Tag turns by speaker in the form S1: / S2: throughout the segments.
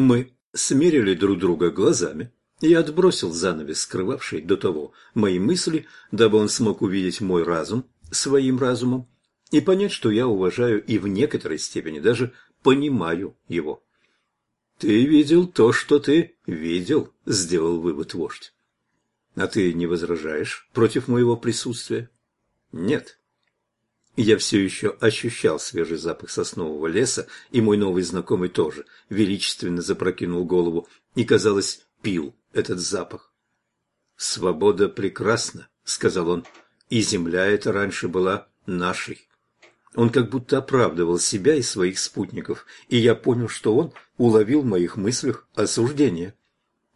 S1: Мы смерили друг друга глазами. Я отбросил занавес, скрывавший до того мои мысли, дабы он смог увидеть мой разум своим разумом и понять, что я уважаю и в некоторой степени даже понимаю его. «Ты видел то, что ты видел», — сделал вывод вождь. «А ты не возражаешь против моего присутствия?» «Нет». Я все еще ощущал свежий запах соснового леса, и мой новый знакомый тоже величественно запрокинул голову и, казалось, пил этот запах. «Свобода прекрасна», — сказал он, — «и земля эта раньше была нашей». Он как будто оправдывал себя и своих спутников, и я понял, что он уловил в моих мыслях осуждение.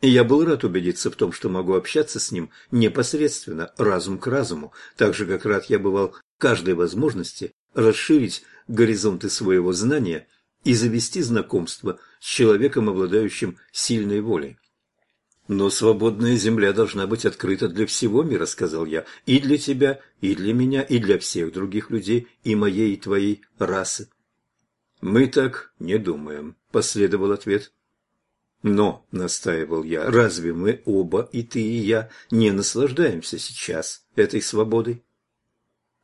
S1: И я был рад убедиться в том, что могу общаться с ним непосредственно, разум к разуму, так же, как рад я бывал каждой возможности расширить горизонты своего знания и завести знакомство с человеком, обладающим сильной волей. «Но свободная земля должна быть открыта для всего мира», — сказал я, — «и для тебя, и для меня, и для всех других людей, и моей, и твоей расы». «Мы так не думаем», — последовал ответ. «Но», — настаивал я, — «разве мы оба, и ты, и я, не наслаждаемся сейчас этой свободой?»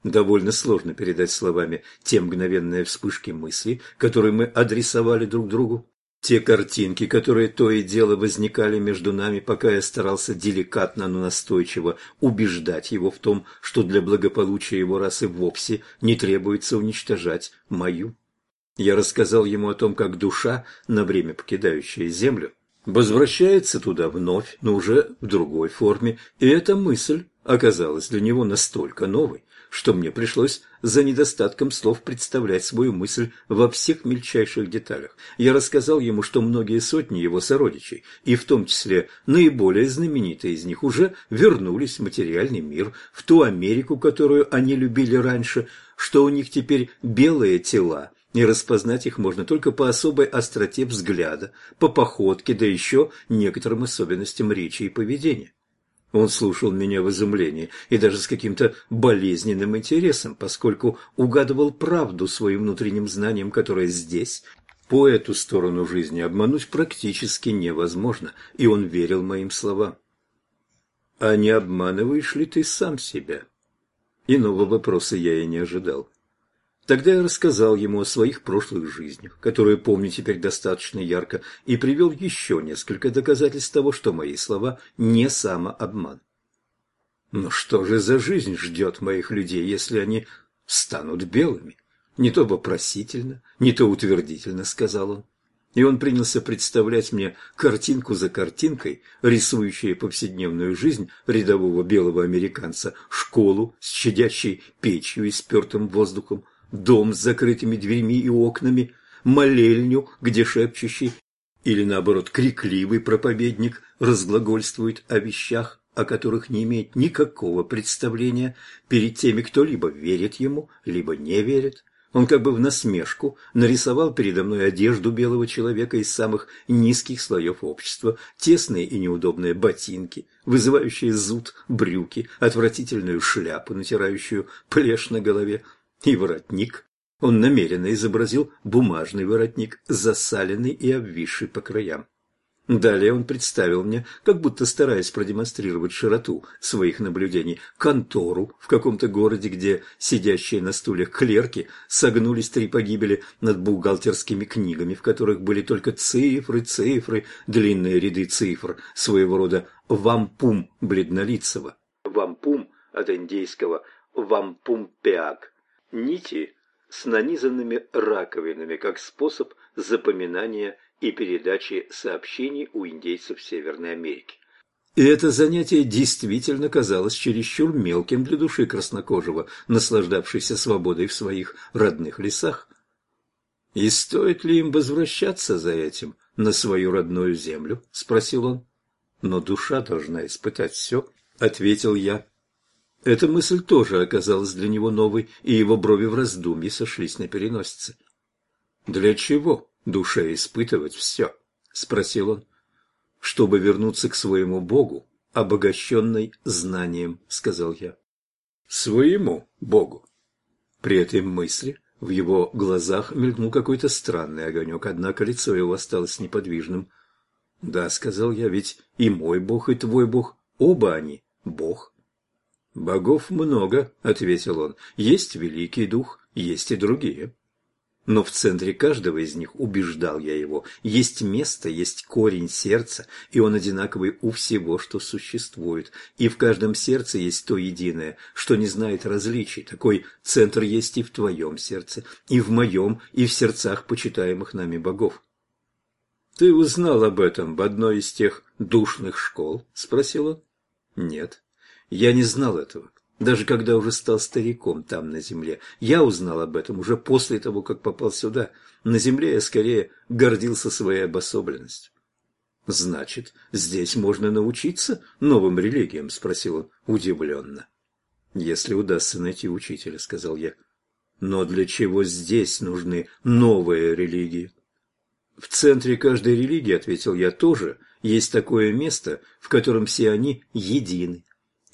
S1: Довольно сложно передать словами те мгновенные вспышки мысли, которые мы адресовали друг другу. Те картинки, которые то и дело возникали между нами, пока я старался деликатно, но настойчиво убеждать его в том, что для благополучия его расы вовсе не требуется уничтожать мою. Я рассказал ему о том, как душа, на время покидающая Землю, возвращается туда вновь, но уже в другой форме, и эта мысль оказалась для него настолько новой, что мне пришлось за недостатком слов представлять свою мысль во всех мельчайших деталях. Я рассказал ему, что многие сотни его сородичей, и в том числе наиболее знаменитые из них, уже вернулись в материальный мир, в ту Америку, которую они любили раньше, что у них теперь белые тела, и распознать их можно только по особой остроте взгляда, по походке, да еще некоторым особенностям речи и поведения. Он слушал меня в изумлении и даже с каким-то болезненным интересом, поскольку угадывал правду своим внутренним знанием, которое здесь, по эту сторону жизни, обмануть практически невозможно, и он верил моим словам. «А не обманываешь ли ты сам себя?» Иного вопроса я и не ожидал. Тогда я рассказал ему о своих прошлых жизнях, которые помню теперь достаточно ярко, и привел еще несколько доказательств того, что мои слова не самообман. Но что же за жизнь ждет моих людей, если они станут белыми? Не то вопросительно, не то утвердительно, сказал он. И он принялся представлять мне картинку за картинкой, рисующие повседневную жизнь рядового белого американца, школу с щадящей печью и спертым воздухом, дом с закрытыми дверьми и окнами, молельню, где шепчущий или, наоборот, крикливый проповедник разглагольствует о вещах, о которых не имеет никакого представления перед теми, кто либо верит ему, либо не верит. Он как бы в насмешку нарисовал передо мной одежду белого человека из самых низких слоев общества, тесные и неудобные ботинки, вызывающие зуд брюки, отвратительную шляпу, натирающую плешь на голове, и воротник. Он намеренно изобразил бумажный воротник, засаленный и обвисший по краям. Далее он представил мне, как будто стараясь продемонстрировать широту своих наблюдений, контору в каком-то городе, где сидящие на стульях клерки согнулись три погибели над бухгалтерскими книгами, в которых были только цифры, цифры, длинные ряды цифр, своего рода вампум бледнолицего. Вампум от индейского вампумпеак нити с нанизанными раковинами как способ запоминания и передачи сообщений у индейцев Северной Америки. И это занятие действительно казалось чересчур мелким для души краснокожего, наслаждавшейся свободой в своих родных лесах. «И стоит ли им возвращаться за этим на свою родную землю?» – спросил он. «Но душа должна испытать все», – ответил я. Эта мысль тоже оказалась для него новой, и его брови в раздумье сошлись на переносице. «Для чего душе испытывать все?» – спросил он. «Чтобы вернуться к своему Богу, обогащенной знанием», – сказал я. «Своему Богу». При этой мысли В его глазах мелькнул какой-то странный огонек, однако лицо его осталось неподвижным. «Да», — сказал я, — «ведь и мой бог, и твой бог, оба они бог». «Богов много», — ответил он, — «есть великий дух, есть и другие». Но в центре каждого из них, убеждал я его, есть место, есть корень сердца, и он одинаковый у всего, что существует. И в каждом сердце есть то единое, что не знает различий. Такой центр есть и в твоем сердце, и в моем, и в сердцах почитаемых нами богов. «Ты узнал об этом в одной из тех душных школ?» – спросил он. «Нет, я не знал этого даже когда уже стал стариком там, на земле. Я узнал об этом уже после того, как попал сюда. На земле я скорее гордился своей обособленностью. «Значит, здесь можно научиться новым религиям?» – спросил он удивленно. «Если удастся найти учителя», – сказал я. «Но для чего здесь нужны новые религии?» «В центре каждой религии, — ответил я, — тоже есть такое место, в котором все они едины,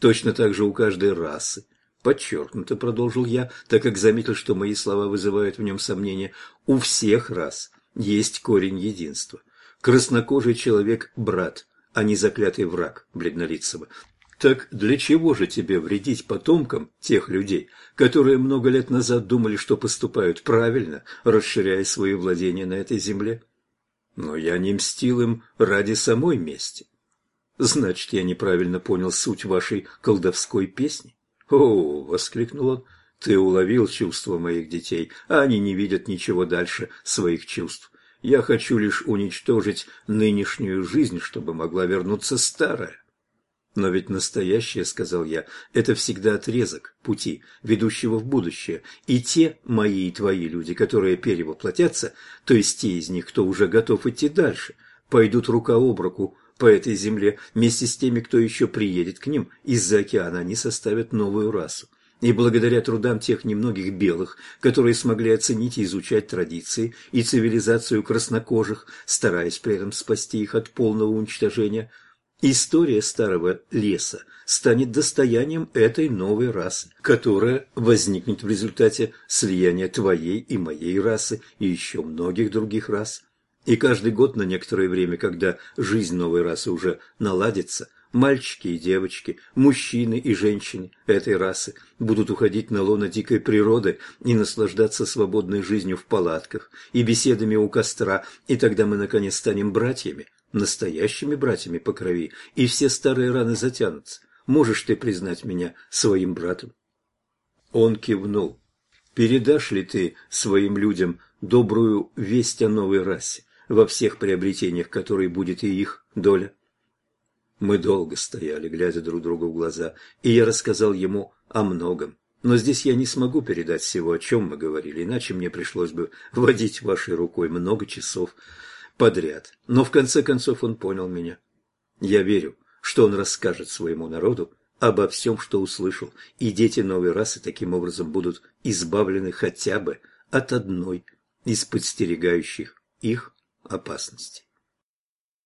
S1: Точно так же у каждой расы. Подчеркнуто, продолжил я, так как заметил, что мои слова вызывают в нем сомнения. У всех рас есть корень единства. Краснокожий человек – брат, а не заклятый враг бледнолицего. Так для чего же тебе вредить потомкам тех людей, которые много лет назад думали, что поступают правильно, расширяя свои владения на этой земле? Но я не мстил им ради самой мести. Значит, я неправильно понял суть вашей колдовской песни? О, воскликнул он, ты уловил чувства моих детей, а они не видят ничего дальше своих чувств. Я хочу лишь уничтожить нынешнюю жизнь, чтобы могла вернуться старая. Но ведь настоящее, сказал я, это всегда отрезок пути, ведущего в будущее. И те мои и твои люди, которые перевоплотятся, то есть те из них, кто уже готов идти дальше, пойдут рука об руку по этой земле, вместе с теми, кто еще приедет к ним из-за океана, они составят новую расу. И благодаря трудам тех немногих белых, которые смогли оценить и изучать традиции и цивилизацию краснокожих, стараясь при этом спасти их от полного уничтожения, история старого леса станет достоянием этой новой расы, которая возникнет в результате слияния твоей и моей расы и еще многих других рас. И каждый год на некоторое время, когда жизнь новой расы уже наладится, мальчики и девочки, мужчины и женщины этой расы будут уходить на лоно дикой природы и наслаждаться свободной жизнью в палатках и беседами у костра, и тогда мы наконец станем братьями, настоящими братьями по крови, и все старые раны затянутся. Можешь ты признать меня своим братом?» Он кивнул. «Передашь ли ты своим людям добрую весть о новой расе?» Во всех приобретениях, которые будет и их доля. Мы долго стояли, глядя друг другу в глаза, и я рассказал ему о многом. Но здесь я не смогу передать всего, о чем мы говорили, иначе мне пришлось бы водить вашей рукой много часов подряд. Но в конце концов он понял меня. Я верю, что он расскажет своему народу обо всем, что услышал, и дети новой расы таким образом будут избавлены хотя бы от одной из подстерегающих их опасности.